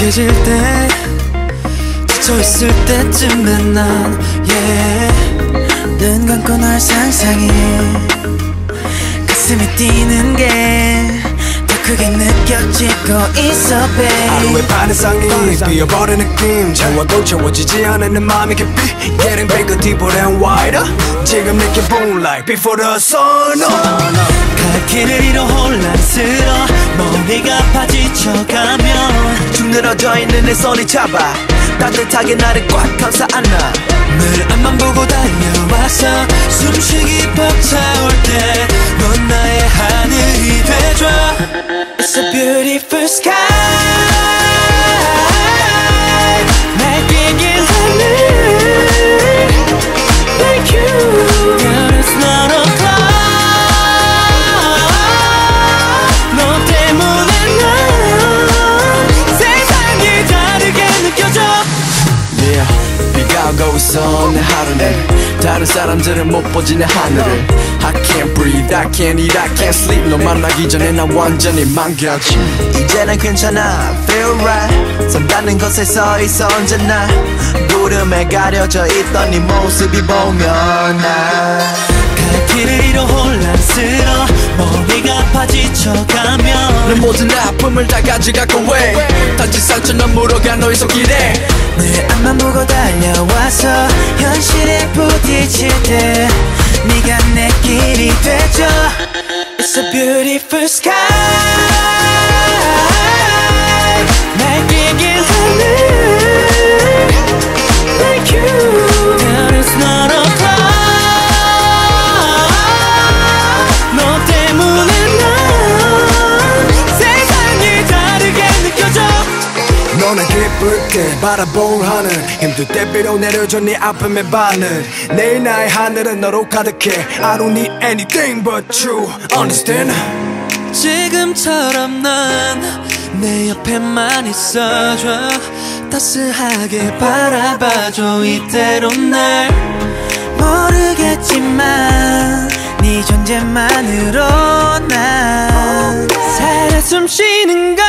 익숙해질 때 지쳐있을 때쯤에 난 yeah. 눈 감고 널 상상해. 가슴이 뛰는 게더 크게 느껴지고 있어 babe. 하루의 반 이상이 뛰어버린 느낌 채워도 채워지지 않는 내 맘이 깊이 Getting bigger, deeper and wider. 지금 느껴본 like before the sun 갈 길을 잃어 혼란스러워. 머리가 파지쳐가면 축 늘어져 있는 내 손이 잡아. 따뜻하게 나를 꽉 감싸 안아. 늘 앞만 보고 달려와서 숨쉬기 벅차올 때 넌 나의 하늘이 돼줘. It's a beautiful sky 있어 내 하루는. 다른 사람들은 못 보지 내 하늘을. I can't breathe, I can't eat, I can't sleep. 너 만나기 전에 난 완전히 망가지. 이제는 괜찮아, feel right. 산다는 것에 서 있어 언제나. 구름에 가려져 있던 네 모습이 보면 나. 갈 길을 잃어 혼란스러워. 머리가 파지쳐가면. 내 모든 아픔을 다 가져가고 왜 단지 상처는 물어간 너의 손길에 내 앞만 보고 달려와서 현실에 부딪힐 때 네가 내 길이 되줘 It's a beautiful sky 때 바라본 하늘. 힘들 때 비로 내려줘 네 아픔의 바늘. 내일 나의 하늘은 너로 가득해. I don't need anything but you. Understand? 지금처럼 난내 옆에만 있어줘. 따스하게 바라봐줘 이대로 날. 모르겠지만 네 존재만으로 난 살아 숨쉬는 걸